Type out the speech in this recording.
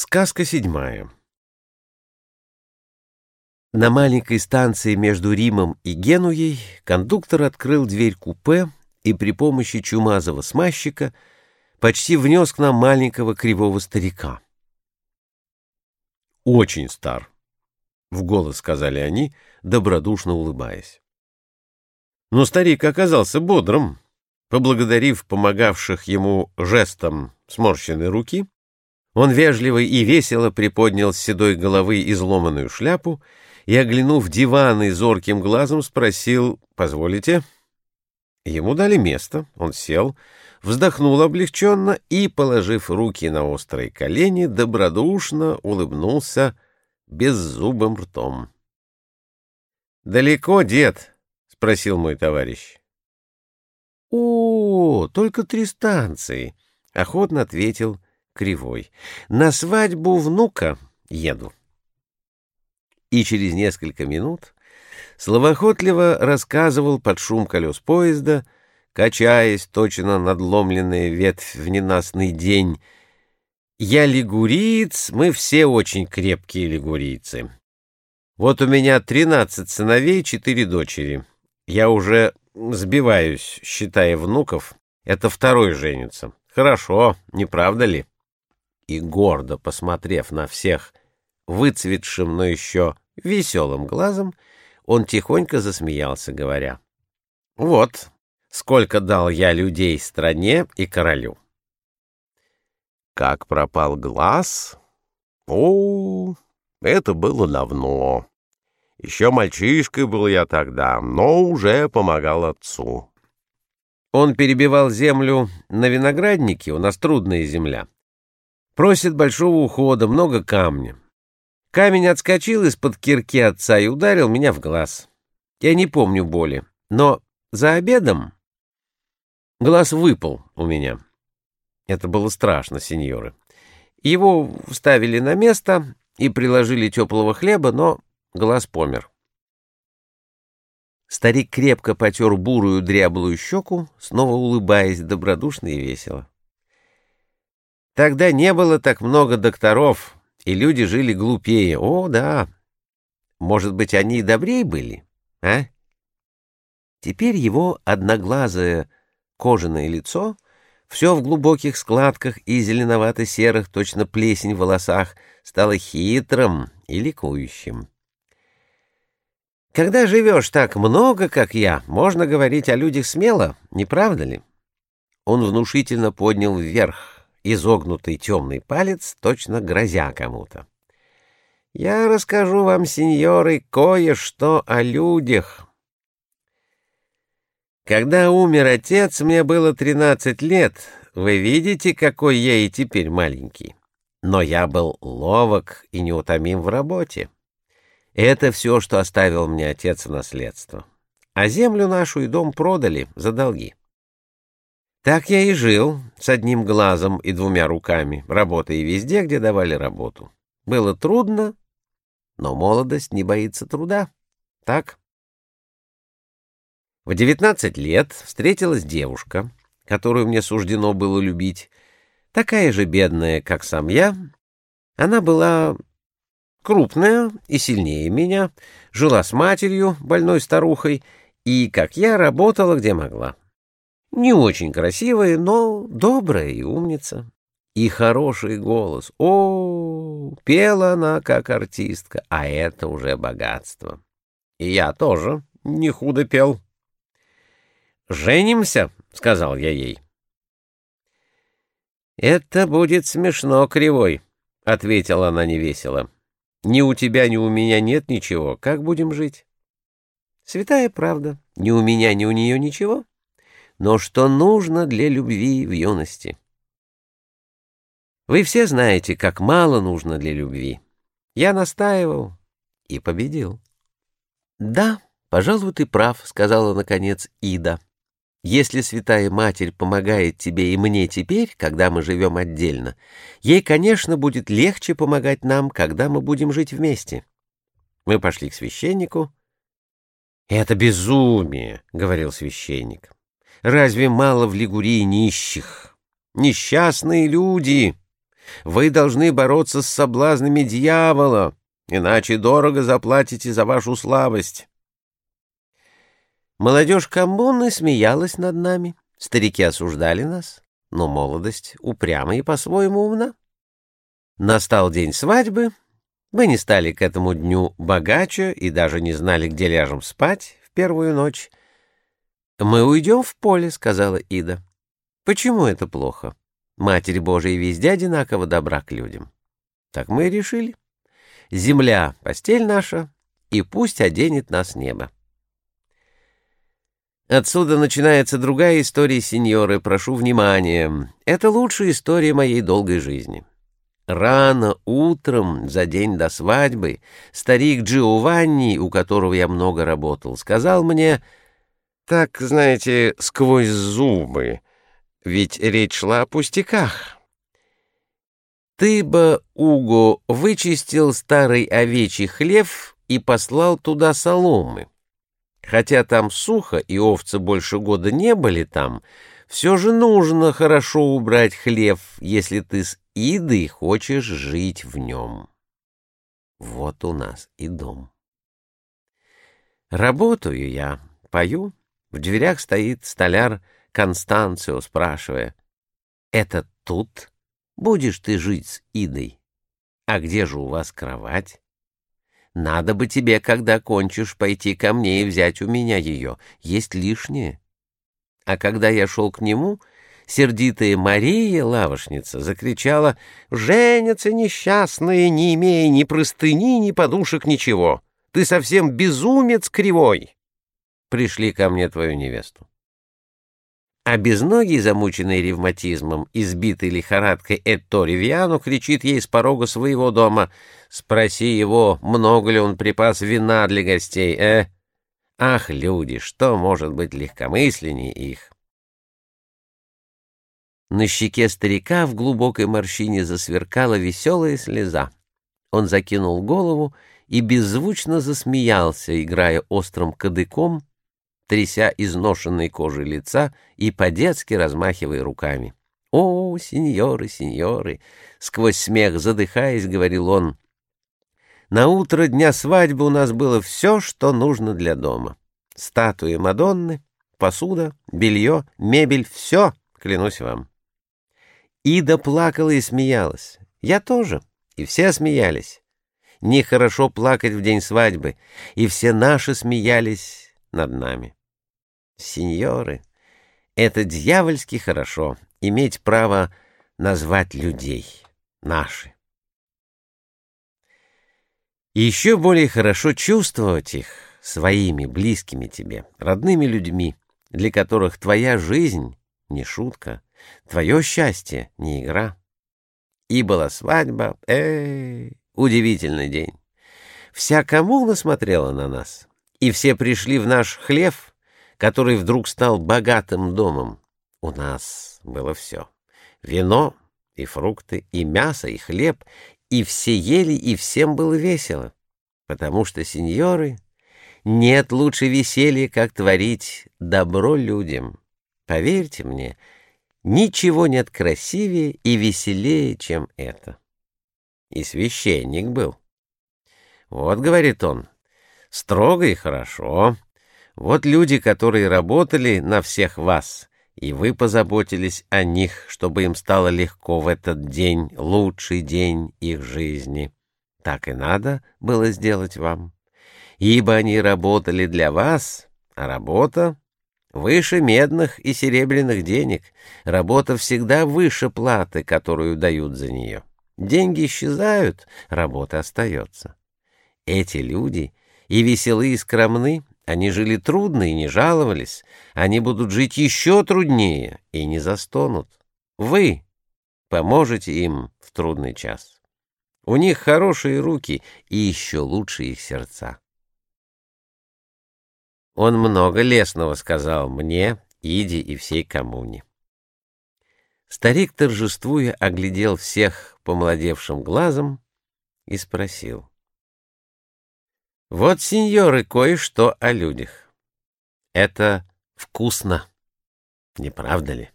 Сказка седьмая На маленькой станции между Римом и Генуей кондуктор открыл дверь купе и при помощи чумазого смазчика почти внес к нам маленького кривого старика. «Очень стар», — в голос сказали они, добродушно улыбаясь. Но старик оказался бодрым. Поблагодарив помогавших ему жестом сморщенной руки, он вежливо и весело приподнял с седой головы изломанную шляпу и, оглянув диваны зорким глазом, спросил «Позволите?» Ему дали место, он сел, вздохнул облегченно и, положив руки на острые колени, добродушно улыбнулся беззубым ртом. «Далеко, дед?» — спросил мой товарищ. «О, только три станции», — охотно ответил Кривой. «На свадьбу внука еду». И через несколько минут словоохотливо рассказывал под шум колес поезда, качаясь точно надломленная ветвь в ненастный день. «Я лигуриец, мы все очень крепкие лигурийцы. Вот у меня тринадцать сыновей, четыре дочери. Я уже сбиваюсь, считая внуков. Это второй женится. Хорошо, не правда ли?» И, гордо посмотрев на всех выцветшим, но еще веселым глазом, он тихонько засмеялся, говоря, «Вот сколько дал я людей стране и королю». Как пропал глаз? О, это было давно. Еще мальчишкой был я тогда, но уже помогал отцу. Он перебивал землю на винограднике, у нас трудная земля. Просит большого ухода, много камня. Камень отскочил из-под кирки отца и ударил меня в глаз. Я не помню боли, но за обедом глаз выпал у меня. Это было страшно, сеньоры. Его вставили на место и приложили теплого хлеба, но глаз помер. Старик крепко потер бурую дряблую щеку, снова улыбаясь добродушно и весело. Тогда не было так много докторов, и люди жили глупее. О, да. Может быть, они и добрее были, а? Теперь его одноглазое кожаное лицо, все в глубоких складках и зеленовато-серых, точно плесень в волосах, стало хитрым и ликующим. Когда живешь так много, как я, можно говорить о людях смело, не правда ли? Он внушительно поднял вверх изогнутый темный палец, точно грозя кому-то. «Я расскажу вам, сеньоры, кое-что о людях». Когда умер отец, мне было тринадцать лет. Вы видите, какой я и теперь маленький. Но я был ловок и неутомим в работе. Это все, что оставил мне отец в наследство. А землю нашу и дом продали за долги. Так я и жил, с одним глазом и двумя руками, работая везде, где давали работу. Было трудно, но молодость не боится труда. Так? В девятнадцать лет встретилась девушка, которую мне суждено было любить, такая же бедная, как сам я. Она была крупная и сильнее меня, жила с матерью, больной старухой, и, как я, работала где могла. Не очень красивая, но добрая и умница. И хороший голос. О, пела она как артистка, а это уже богатство. И я тоже не худо пел. «Женимся», — сказал я ей. «Это будет смешно, Кривой», — ответила она невесело. «Ни у тебя, ни у меня нет ничего. Как будем жить?» «Святая правда. Ни у меня, ни у нее ничего но что нужно для любви в юности. Вы все знаете, как мало нужно для любви. Я настаивал и победил. — Да, пожалуй, ты прав, — сказала, наконец, Ида. Если Святая Матерь помогает тебе и мне теперь, когда мы живем отдельно, ей, конечно, будет легче помогать нам, когда мы будем жить вместе. Мы пошли к священнику. — Это безумие, — говорил священник. Разве мало в Лигурии нищих? Несчастные люди! Вы должны бороться с соблазнами дьявола, иначе дорого заплатите за вашу слабость. Молодежь коммуны смеялась над нами, старики осуждали нас, но молодость упряма и по-своему умна. Настал день свадьбы, мы не стали к этому дню богаче и даже не знали, где ляжем спать в первую ночь. «Мы уйдем в поле», — сказала Ида. «Почему это плохо? Матерь Божия везде одинаково добра к людям». Так мы и решили. Земля — постель наша, и пусть оденет нас небо. Отсюда начинается другая история, сеньоры, прошу внимания. Это лучшая история моей долгой жизни. Рано утром, за день до свадьбы, старик Джиованни, у которого я много работал, сказал мне, так, знаете, сквозь зубы, ведь речь шла о пустяках. Ты бы, Уго, вычистил старый овечий хлев и послал туда соломы. Хотя там сухо и овцы больше года не были там, все же нужно хорошо убрать хлев, если ты с Идой хочешь жить в нем. Вот у нас и дом. Работаю я, пою. В дверях стоит столяр Констанцио, спрашивая. «Это тут будешь ты жить с Идой? А где же у вас кровать?» Надо бы тебе, когда кончишь, пойти ко мне и взять у меня ее. Есть лишнее. А когда я шел к нему, сердитая Мария, лавошница, закричала «Женятся несчастные, не имея ни простыни, ни подушек, ничего! Ты совсем безумец кривой!» Пришли ко мне твою невесту. А безногий, замученный ревматизмом, избитый лихорадкой Этто Ривиану, кричит ей с порога своего дома «Спроси его, много ли он припас вина для гостей, э?» Ах, люди, что может быть легкомысленнее их? На щеке старика в глубокой морщине засверкала веселая слеза. Он закинул голову и беззвучно засмеялся, играя острым кадыком, тряся изношенной кожей лица и по-детски размахивая руками. «О, сеньоры, сеньоры!» — сквозь смех задыхаясь, говорил он. «На утро дня свадьбы у нас было все, что нужно для дома. Статуи Мадонны, посуда, белье, мебель — все, клянусь вам». Ида плакала и смеялась. Я тоже, и все смеялись. Нехорошо плакать в день свадьбы, и все наши смеялись над нами. Сеньоры, это дьявольски хорошо иметь право назвать людей наши. И еще более хорошо чувствовать их своими близкими тебе, родными людьми, для которых твоя жизнь не шутка, твое счастье не игра. И была свадьба, эй, удивительный день. Вся коммуна смотрела на нас, и все пришли в наш хлев, который вдруг стал богатым домом. У нас было все. Вино и фрукты, и мясо, и хлеб, и все ели, и всем было весело. Потому что, сеньоры, нет лучше веселья, как творить добро людям. Поверьте мне, ничего нет красивее и веселее, чем это. И священник был. Вот, говорит он, строго и хорошо, вот люди, которые работали на всех вас, и вы позаботились о них, чтобы им стало легко в этот день, лучший день их жизни. Так и надо было сделать вам. Ибо они работали для вас, а работа выше медных и серебряных денег. Работа всегда выше платы, которую дают за нее. Деньги исчезают, работа остается. Эти люди и веселы, и скромны, они жили трудно и не жаловались. Они будут жить еще труднее и не застонут. Вы поможете им в трудный час. У них хорошие руки и еще лучше их сердца. Он много лестного сказал мне, Иди и всей коммуне. Старик, торжествуя, оглядел всех помолодевшим глазом и спросил. Вот, сеньоры, кое-что о людях. Это вкусно, не правда ли?